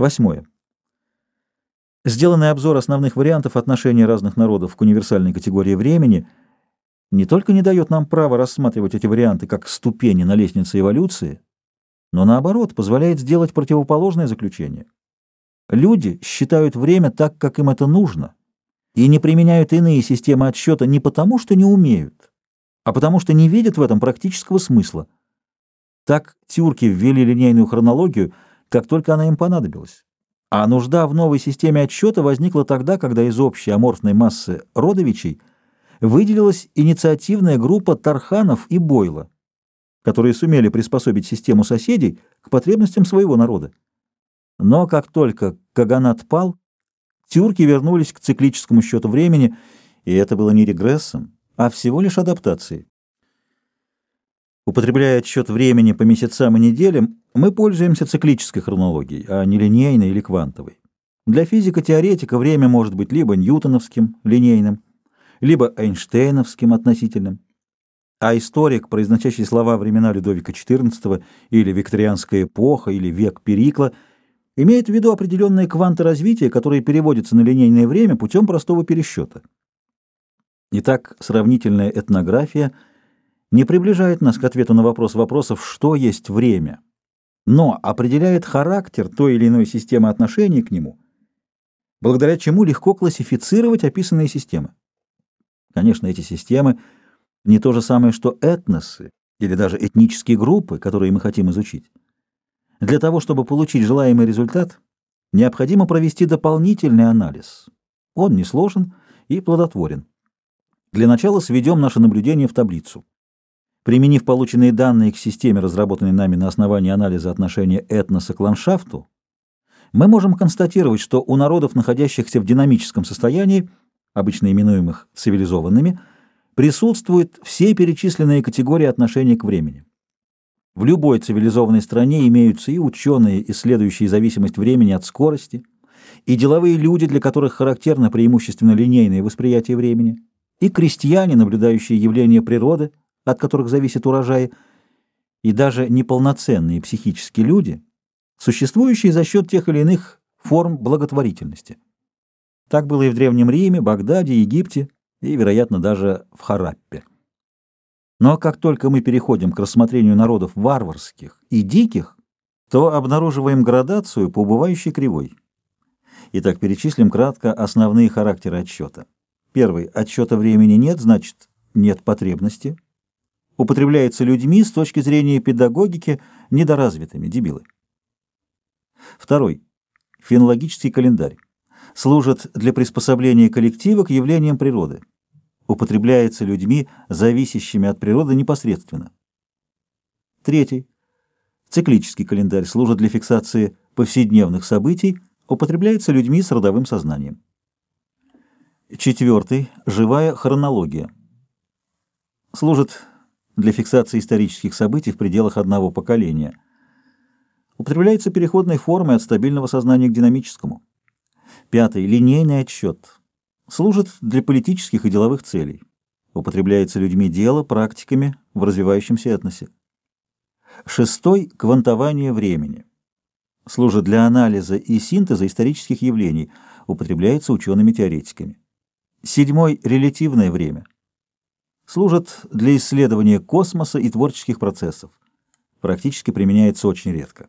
Восьмое. Сделанный обзор основных вариантов отношения разных народов к универсальной категории времени не только не дает нам права рассматривать эти варианты как ступени на лестнице эволюции, но наоборот позволяет сделать противоположное заключение. Люди считают время так, как им это нужно, и не применяют иные системы отсчета не потому, что не умеют, а потому что не видят в этом практического смысла. Так тюрки ввели линейную хронологию, как только она им понадобилась. А нужда в новой системе отсчета возникла тогда, когда из общей аморфной массы родовичей выделилась инициативная группа Тарханов и Бойла, которые сумели приспособить систему соседей к потребностям своего народа. Но как только Каганат пал, тюрки вернулись к циклическому счету времени, и это было не регрессом, а всего лишь адаптацией. Употребляя отсчет времени по месяцам и неделям, мы пользуемся циклической хронологией, а не линейной или квантовой. Для физика-теоретика время может быть либо ньютоновским, линейным, либо эйнштейновским, относительным. А историк, произносящий слова времена Людовика XIV или викторианская эпоха или век Перикла, имеет в виду определенные кванты развития, которые переводятся на линейное время путем простого пересчета. Итак, сравнительная этнография – не приближает нас к ответу на вопрос вопросов, что есть время, но определяет характер той или иной системы отношений к нему, благодаря чему легко классифицировать описанные системы. Конечно, эти системы не то же самое, что этносы или даже этнические группы, которые мы хотим изучить. Для того, чтобы получить желаемый результат, необходимо провести дополнительный анализ. Он несложен и плодотворен. Для начала сведем наше наблюдение в таблицу. Применив полученные данные к системе, разработанной нами на основании анализа отношения этноса к ландшафту, мы можем констатировать, что у народов, находящихся в динамическом состоянии, обычно именуемых цивилизованными, присутствуют все перечисленные категории отношения к времени. В любой цивилизованной стране имеются и ученые, исследующие зависимость времени от скорости, и деловые люди, для которых характерно преимущественно линейное восприятие времени, и крестьяне, наблюдающие явления природы, от которых зависит урожай, и даже неполноценные психические люди, существующие за счет тех или иных форм благотворительности. Так было и в Древнем Риме, Багдаде, Египте и, вероятно, даже в Хараппе. Но как только мы переходим к рассмотрению народов варварских и диких, то обнаруживаем градацию по убывающей кривой. Итак, перечислим кратко основные характеры отсчета. Первый. Отсчета времени нет, значит, нет потребности употребляется людьми с точки зрения педагогики недоразвитыми, дебилы. Второй. Фенологический календарь. Служит для приспособления коллектива к явлениям природы. Употребляется людьми, зависящими от природы непосредственно. Третий. Циклический календарь служит для фиксации повседневных событий, употребляется людьми с родовым сознанием. Четвертый. Живая хронология. Служит для фиксации исторических событий в пределах одного поколения. Употребляется переходной формой от стабильного сознания к динамическому. Пятый. Линейный отсчет. Служит для политических и деловых целей. Употребляется людьми дело, практиками в развивающемся этносе. Шестой. Квантование времени. Служит для анализа и синтеза исторических явлений. Употребляется учеными-теоретиками. Седьмой. Релятивное время служат для исследования космоса и творческих процессов. Практически применяется очень редко.